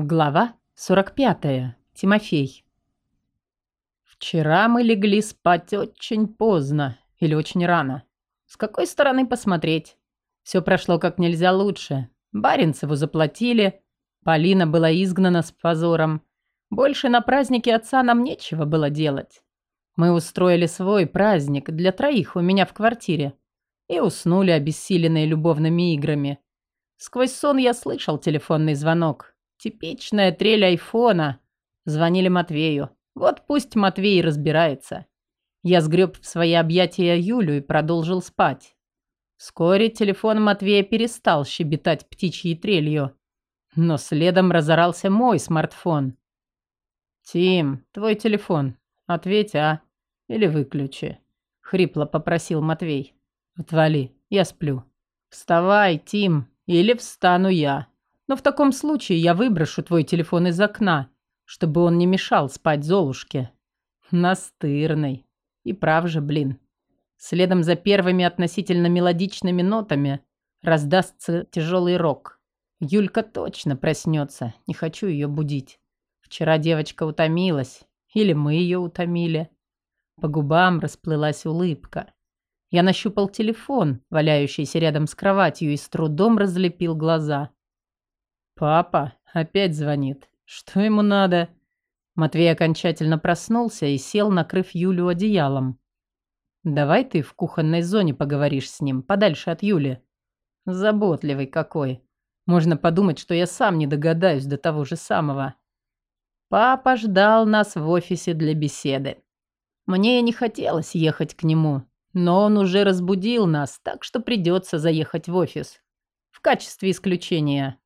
Глава 45. Тимофей. Вчера мы легли спать очень поздно или очень рано. С какой стороны посмотреть? Все прошло как нельзя лучше. Баринцеву заплатили, Полина была изгнана с позором. Больше на празднике отца нам нечего было делать. Мы устроили свой праздник для троих у меня в квартире и уснули обессиленные любовными играми. Сквозь сон я слышал телефонный звонок. Типичная трель айфона. Звонили Матвею. Вот пусть Матвей разбирается. Я сгреб в свои объятия Юлю и продолжил спать. Вскоре телефон Матвея перестал щебетать птичьей трелью. Но следом разорался мой смартфон. «Тим, твой телефон. Ответь, а? Или выключи?» — хрипло попросил Матвей. «Отвали, я сплю». «Вставай, Тим, или встану я. Но в таком случае я выброшу твой телефон из окна, чтобы он не мешал спать Золушке. Настырный. И прав же, блин. Следом за первыми относительно мелодичными нотами раздастся тяжелый рок. Юлька точно проснется, не хочу ее будить. Вчера девочка утомилась, или мы ее утомили. По губам расплылась улыбка. Я нащупал телефон, валяющийся рядом с кроватью, и с трудом разлепил глаза. «Папа опять звонит. Что ему надо?» Матвей окончательно проснулся и сел, накрыв Юлю одеялом. «Давай ты в кухонной зоне поговоришь с ним, подальше от Юли. Заботливый какой. Можно подумать, что я сам не догадаюсь до того же самого». Папа ждал нас в офисе для беседы. Мне не хотелось ехать к нему, но он уже разбудил нас, так что придется заехать в офис. В качестве исключения.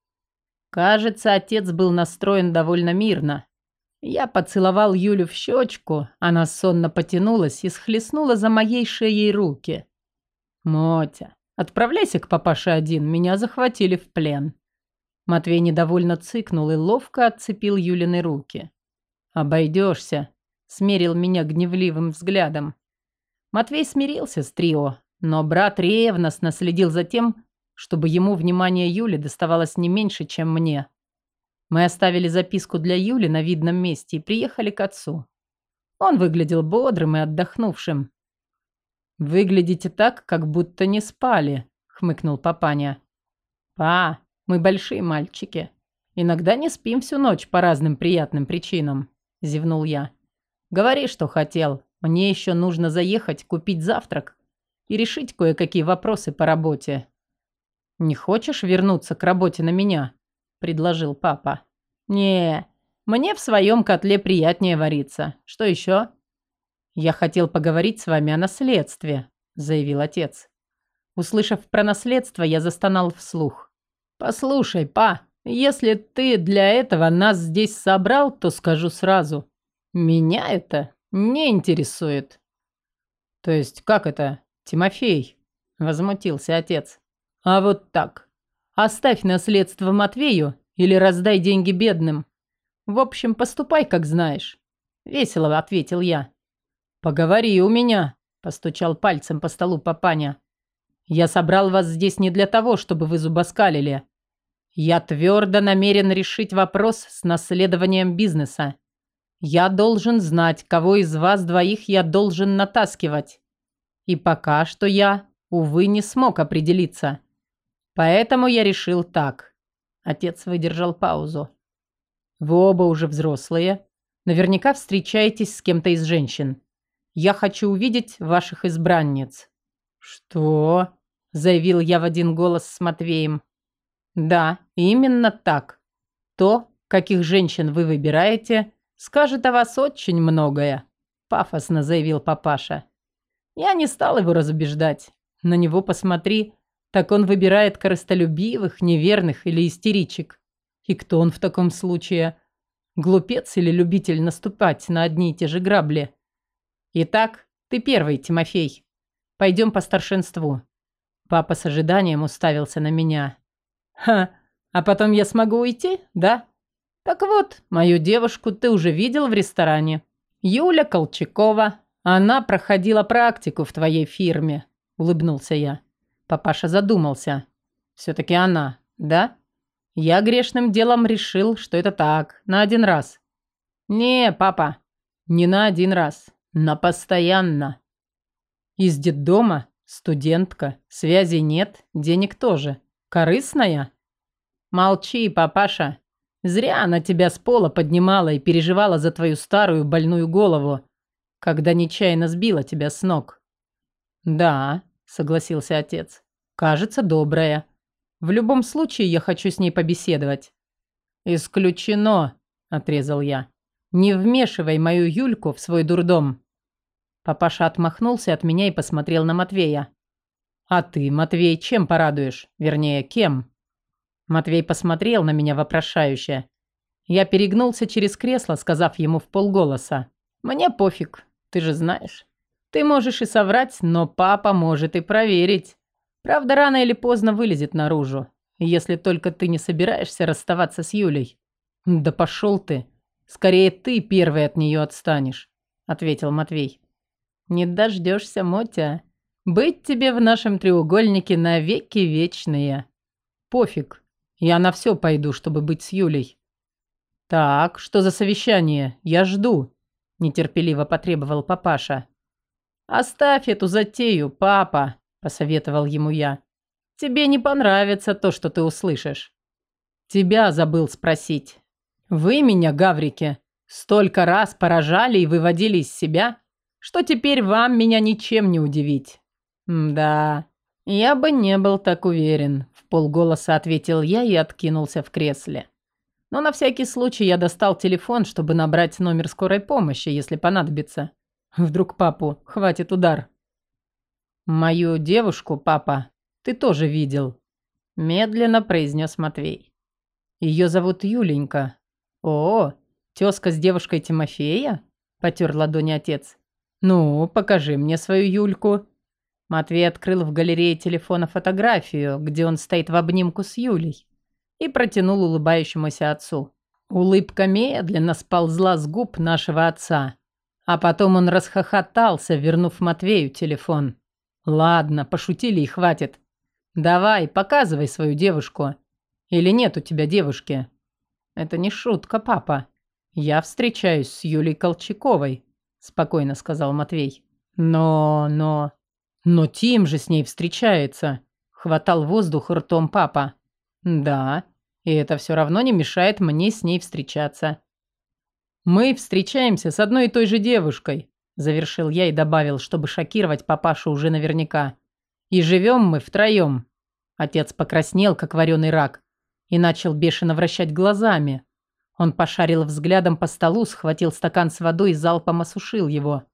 Кажется, отец был настроен довольно мирно. Я поцеловал Юлю в щечку, она сонно потянулась и схлестнула за моей шеей руки. «Мотя, отправляйся к папаше один, меня захватили в плен». Матвей недовольно цыкнул и ловко отцепил Юлины руки. «Обойдешься», — смерил меня гневливым взглядом. Матвей смирился с трио, но брат ревностно следил за тем, чтобы ему внимание Юли доставалось не меньше, чем мне. Мы оставили записку для Юли на видном месте и приехали к отцу. Он выглядел бодрым и отдохнувшим. «Выглядите так, как будто не спали», — хмыкнул папаня. «Па, мы большие мальчики. Иногда не спим всю ночь по разным приятным причинам», — зевнул я. «Говори, что хотел. Мне еще нужно заехать, купить завтрак и решить кое-какие вопросы по работе». «Не хочешь вернуться к работе на меня?» – предложил папа. «Не, мне в своем котле приятнее вариться. Что еще?» «Я хотел поговорить с вами о наследстве», – заявил отец. Услышав про наследство, я застонал вслух. «Послушай, па, если ты для этого нас здесь собрал, то скажу сразу. Меня это не интересует». «То есть как это, Тимофей?» – возмутился отец. А вот так. Оставь наследство Матвею или раздай деньги бедным. В общем, поступай, как знаешь. Весело ответил я. Поговори у меня, постучал пальцем по столу папаня. Я собрал вас здесь не для того, чтобы вы зубоскалили. Я твердо намерен решить вопрос с наследованием бизнеса. Я должен знать, кого из вас двоих я должен натаскивать. И пока что я, увы, не смог определиться. Поэтому я решил так. Отец выдержал паузу. Вы оба уже взрослые. Наверняка встречаетесь с кем-то из женщин. Я хочу увидеть ваших избранниц. Что? Заявил я в один голос с Матвеем. Да, именно так. То, каких женщин вы выбираете, скажет о вас очень многое, пафосно заявил папаша. Я не стал его разубеждать. На него посмотри, так он выбирает корыстолюбивых, неверных или истеричек. И кто он в таком случае? Глупец или любитель наступать на одни и те же грабли? Итак, ты первый, Тимофей. Пойдем по старшинству. Папа с ожиданием уставился на меня. Ха, а потом я смогу уйти, да? Так вот, мою девушку ты уже видел в ресторане. Юля Колчакова. Она проходила практику в твоей фирме, улыбнулся я. Папаша задумался. «Все-таки она, да?» Я грешным делом решил, что это так, на один раз. Не, папа, не на один раз, на постоянно. Из детдома, студентка, связи нет, денег тоже. Корыстная? Молчи, папаша. Зря она тебя с пола поднимала и переживала за твою старую больную голову, когда нечаянно сбила тебя с ног. Да, согласился отец. Кажется, добрая. В любом случае я хочу с ней побеседовать. Исключено, отрезал я. Не вмешивай мою Юльку в свой дурдом. Папаша отмахнулся от меня и посмотрел на Матвея. А ты, Матвей, чем порадуешь? Вернее, кем? Матвей посмотрел на меня вопрошающе. Я перегнулся через кресло, сказав ему в полголоса. «Мне пофиг, ты же знаешь. Ты можешь и соврать, но папа может и проверить. Правда, рано или поздно вылезет наружу, если только ты не собираешься расставаться с Юлей». «Да пошел ты. Скорее ты первый от нее отстанешь», — ответил Матвей. «Не дождешься, Мотя. Быть тебе в нашем треугольнике навеки вечные. Пофиг, я на все пойду, чтобы быть с Юлей. Так, что за совещание? Я жду, нетерпеливо потребовал папаша. Оставь эту затею, папа, посоветовал ему я. Тебе не понравится то, что ты услышишь. Тебя забыл спросить. Вы меня, гаврики, столько раз поражали и выводили из себя, что теперь вам меня ничем не удивить. да, я бы не был так уверен полголоса ответил я и откинулся в кресле. Но на всякий случай я достал телефон, чтобы набрать номер скорой помощи, если понадобится. Вдруг папу хватит удар. «Мою девушку, папа, ты тоже видел», – медленно произнес Матвей. «Ее зовут Юленька». «О, тезка с девушкой Тимофея?» – потер ладони отец. «Ну, покажи мне свою Юльку». Матвей открыл в галерее телефона фотографию, где он стоит в обнимку с Юлей, и протянул улыбающемуся отцу. Улыбка медленно сползла с губ нашего отца, а потом он расхохотался, вернув Матвею телефон. «Ладно, пошутили и хватит. Давай, показывай свою девушку. Или нет у тебя девушки?» «Это не шутка, папа. Я встречаюсь с Юлей Колчаковой», – спокойно сказал Матвей. «Но, но...» Но Тим же с ней встречается. Хватал воздух ртом папа. Да, и это все равно не мешает мне с ней встречаться. Мы встречаемся с одной и той же девушкой, завершил я и добавил, чтобы шокировать папашу уже наверняка. И живем мы втроем. Отец покраснел, как вареный рак, и начал бешено вращать глазами. Он пошарил взглядом по столу, схватил стакан с водой и залпом осушил его.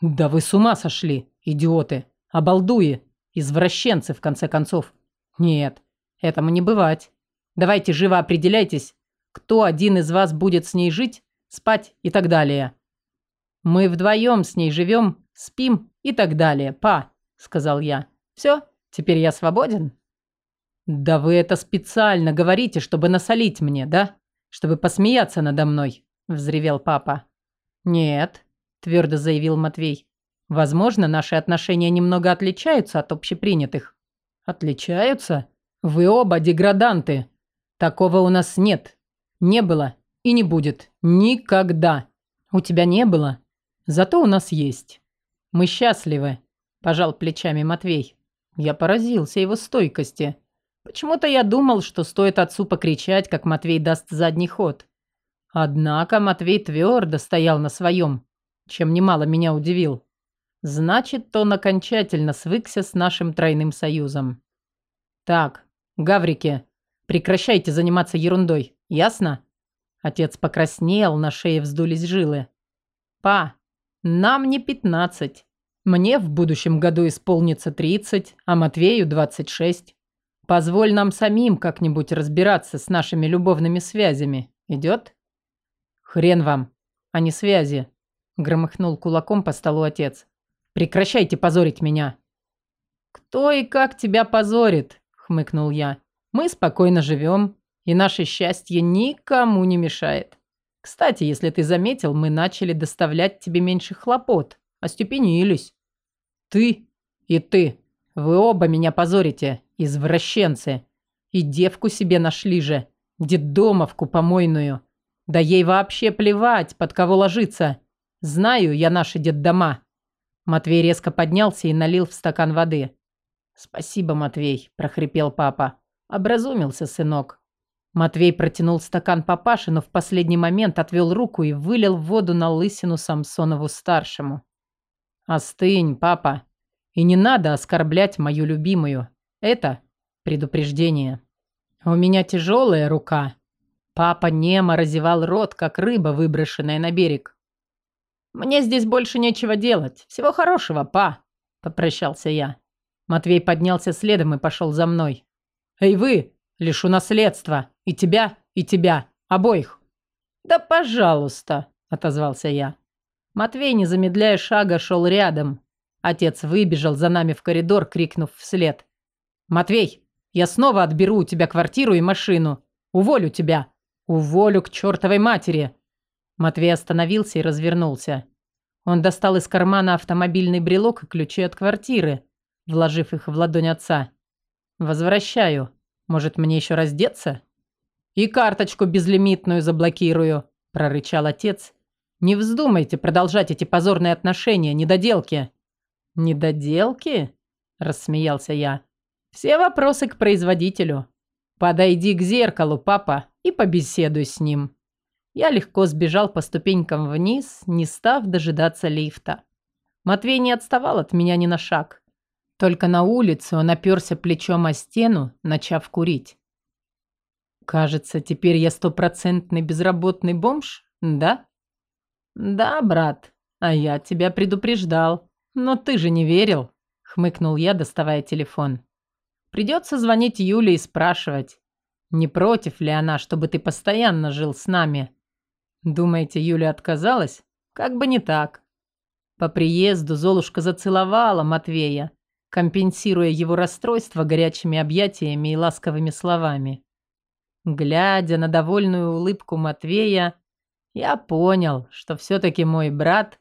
«Да вы с ума сошли, идиоты!» Обалдуи. Извращенцы, в конце концов. Нет, этому не бывать. Давайте живо определяйтесь, кто один из вас будет с ней жить, спать и так далее. Мы вдвоем с ней живем, спим и так далее, па, сказал я. Все, теперь я свободен? Да вы это специально говорите, чтобы насолить мне, да? Чтобы посмеяться надо мной, взревел папа. Нет, твердо заявил Матвей. Возможно, наши отношения немного отличаются от общепринятых. Отличаются? Вы оба деграданты. Такого у нас нет. Не было и не будет. Никогда. У тебя не было. Зато у нас есть. Мы счастливы. Пожал плечами Матвей. Я поразился его стойкости. Почему-то я думал, что стоит отцу покричать, как Матвей даст задний ход. Однако Матвей твердо стоял на своем, чем немало меня удивил. Значит, он окончательно свыкся с нашим тройным союзом. Так, гаврики, прекращайте заниматься ерундой, ясно? Отец покраснел, на шее вздулись жилы. Па, нам не пятнадцать. Мне в будущем году исполнится тридцать, а Матвею двадцать шесть. Позволь нам самим как-нибудь разбираться с нашими любовными связями. Идет? Хрен вам, а не связи. Громыхнул кулаком по столу отец. Прекращайте позорить меня!» «Кто и как тебя позорит?» – хмыкнул я. «Мы спокойно живем, и наше счастье никому не мешает. Кстати, если ты заметил, мы начали доставлять тебе меньше хлопот, остепенились. Ты и ты, вы оба меня позорите, извращенцы. И девку себе нашли же, Детдомовку помойную. Да ей вообще плевать, под кого ложиться. Знаю я наши детдома. Матвей резко поднялся и налил в стакан воды. «Спасибо, Матвей», – прохрипел папа. Образумился сынок. Матвей протянул стакан папаше, но в последний момент отвел руку и вылил воду на лысину Самсонову-старшему. «Остынь, папа. И не надо оскорблять мою любимую. Это предупреждение. У меня тяжелая рука». Папа немо разевал рот, как рыба, выброшенная на берег. «Мне здесь больше нечего делать. Всего хорошего, па!» – попрощался я. Матвей поднялся следом и пошел за мной. «Эй вы! Лишу наследства! И тебя, и тебя! Обоих!» «Да пожалуйста!» – отозвался я. Матвей, не замедляя шага, шел рядом. Отец выбежал за нами в коридор, крикнув вслед. «Матвей, я снова отберу у тебя квартиру и машину. Уволю тебя. Уволю к чертовой матери!» Матвей остановился и развернулся. Он достал из кармана автомобильный брелок и ключи от квартиры, вложив их в ладонь отца. «Возвращаю. Может, мне еще раздеться?» «И карточку безлимитную заблокирую», – прорычал отец. «Не вздумайте продолжать эти позорные отношения, недоделки». «Недоделки?» – рассмеялся я. «Все вопросы к производителю. Подойди к зеркалу, папа, и побеседуй с ним». Я легко сбежал по ступенькам вниз, не став дожидаться лифта. Матвей не отставал от меня ни на шаг. Только на улице он оперся плечом о стену, начав курить. «Кажется, теперь я стопроцентный безработный бомж, да?» «Да, брат, а я тебя предупреждал. Но ты же не верил», — хмыкнул я, доставая телефон. «Придется звонить Юле и спрашивать, не против ли она, чтобы ты постоянно жил с нами?» Думаете, Юля отказалась? Как бы не так. По приезду Золушка зацеловала Матвея, компенсируя его расстройство горячими объятиями и ласковыми словами. Глядя на довольную улыбку Матвея, я понял, что все-таки мой брат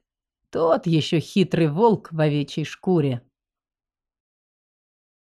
тот еще хитрый волк в овечьей шкуре.